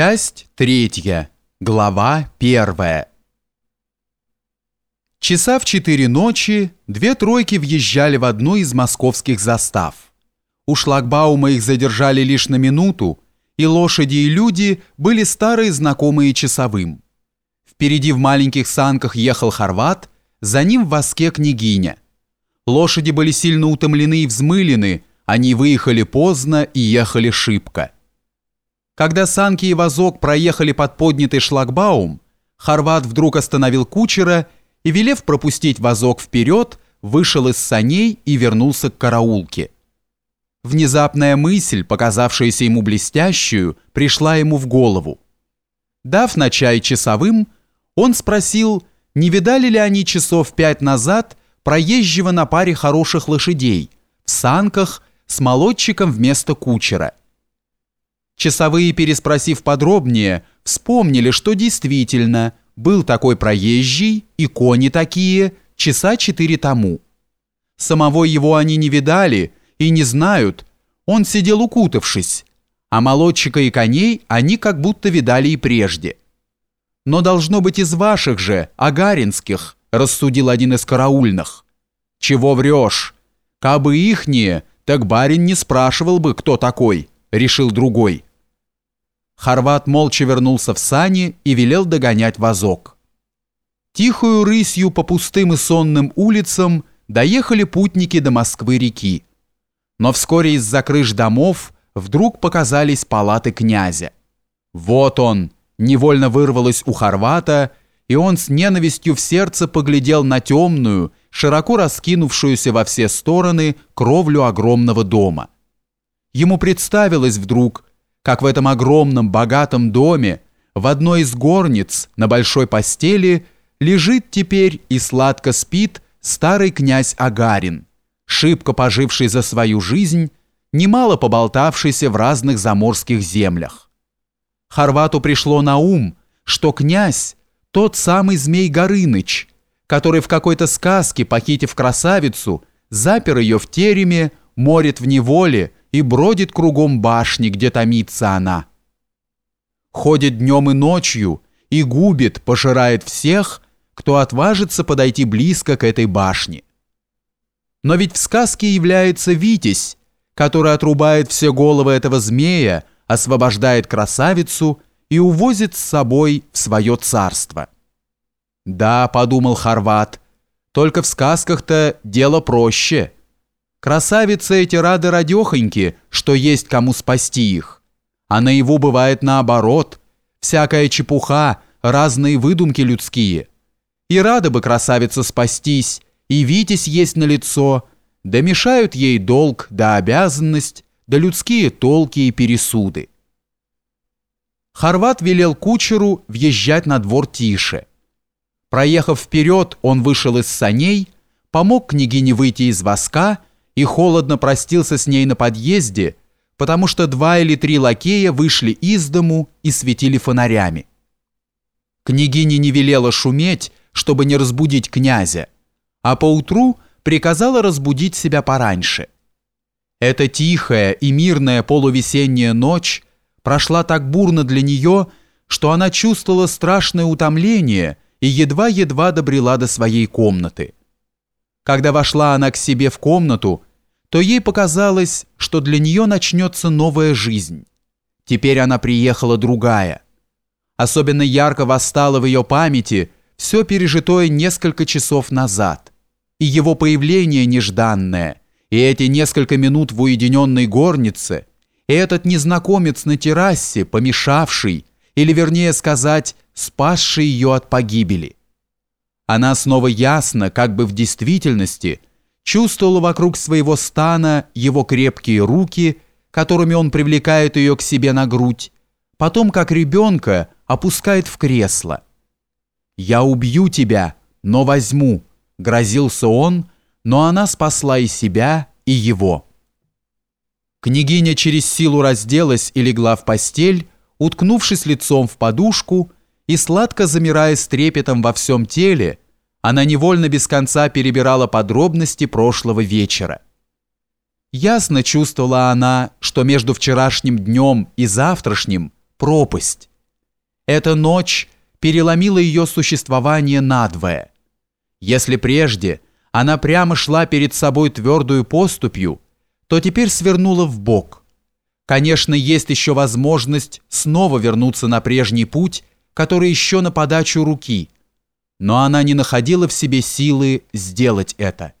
Часть третья. Глава первая. Часа в четыре ночи две тройки въезжали в одну из московских застав. У шлагбаума их задержали лишь на минуту, и лошади и люди были старые знакомые часовым. Впереди в маленьких санках ехал хорват, за ним в воске княгиня. Лошади были сильно утомлены и взмылены, они выехали поздно и ехали шибко. Когда санки и вазок проехали под поднятый шлагбаум, Хорват вдруг остановил кучера и, велев пропустить вазок вперед, вышел из саней и вернулся к караулке. Внезапная мысль, показавшаяся ему блестящую, пришла ему в голову. Дав на чай часовым, он спросил, не видали ли они часов пять назад проезжего на паре хороших лошадей в санках с молодчиком вместо кучера. Часовые, переспросив подробнее, вспомнили, что действительно был такой проезжий и кони такие часа четыре тому. Самого его они не видали и не знают, он сидел укутавшись, а молодчика и коней они как будто видали и прежде. Но должно быть из ваших же, агаринских, рассудил один из караульных. Чего врешь? Кабы ихние, так барин не спрашивал бы, кто такой, решил другой. Хорват молча вернулся в сани и велел догонять вазок. Тихую рысью по пустым и сонным улицам доехали путники до Москвы-реки. Но вскоре из-за крыш домов вдруг показались палаты князя. Вот он, невольно вырвалось у Хорвата, и он с ненавистью в сердце поглядел на темную, широко раскинувшуюся во все стороны кровлю огромного дома. Ему представилось вдруг, как в этом огромном богатом доме в одной из горниц на большой постели лежит теперь и сладко спит старый князь Агарин, шибко поживший за свою жизнь, немало поболтавшийся в разных заморских землях. Хорвату пришло на ум, что князь – тот самый Змей Горыныч, который в какой-то сказке, похитив красавицу, запер ее в тереме, морит в неволе – и бродит кругом башни, где томится она. Ходит днем и ночью и губит, пожирает всех, кто отважится подойти близко к этой башне. Но ведь в сказке является Витязь, который отрубает все головы этого змея, освобождает красавицу и увозит с собой в свое царство. «Да», — подумал Хорват, — «только в сказках-то дело проще». Красавицы эти рады радехоньки, что есть кому спасти их. А наяву бывает наоборот. Всякая чепуха, разные выдумки людские. И рада бы красавица спастись, и витязь есть на лицо, да мешают ей долг да обязанность, да людские толки и пересуды. Хорват велел кучеру въезжать на двор тише. Проехав вперед, он вышел из саней, помог княгине выйти из воска и холодно простился с ней на подъезде, потому что два или три лакея вышли из дому и светили фонарями. Княгиня не велела шуметь, чтобы не разбудить князя, а поутру приказала разбудить себя пораньше. Эта тихая и мирная полувесенняя ночь прошла так бурно для нее, что она чувствовала страшное утомление и едва-едва добрела до своей комнаты. Когда вошла она к себе в комнату, то ей показалось, что для нее начнется новая жизнь. Теперь она приехала другая. Особенно ярко восстало в ее памяти все пережитое несколько часов назад. И его появление нежданное, и эти несколько минут в уединенной горнице, и этот незнакомец на террасе, помешавший, или вернее сказать, спасший ее от погибели. Она снова ясно, как бы в действительности – чувствовала вокруг своего стана его крепкие руки, которыми он привлекает ее к себе на грудь, потом, как ребенка, опускает в кресло. «Я убью тебя, но возьму», — грозился он, но она спасла и себя, и его. Княгиня через силу разделась и легла в постель, уткнувшись лицом в подушку и сладко замирая с трепетом во всем теле, она невольно без конца перебирала подробности прошлого вечера. Ясно чувствовала она, что между вчерашним днем и завтрашним пропасть. Эта ночь переломила ее существование надвое. Если прежде она прямо шла перед собой твердую поступью, то теперь свернула в бок. Конечно, есть еще возможность снова вернуться на прежний путь, который еще на подачу руки, но она не находила в себе силы сделать это.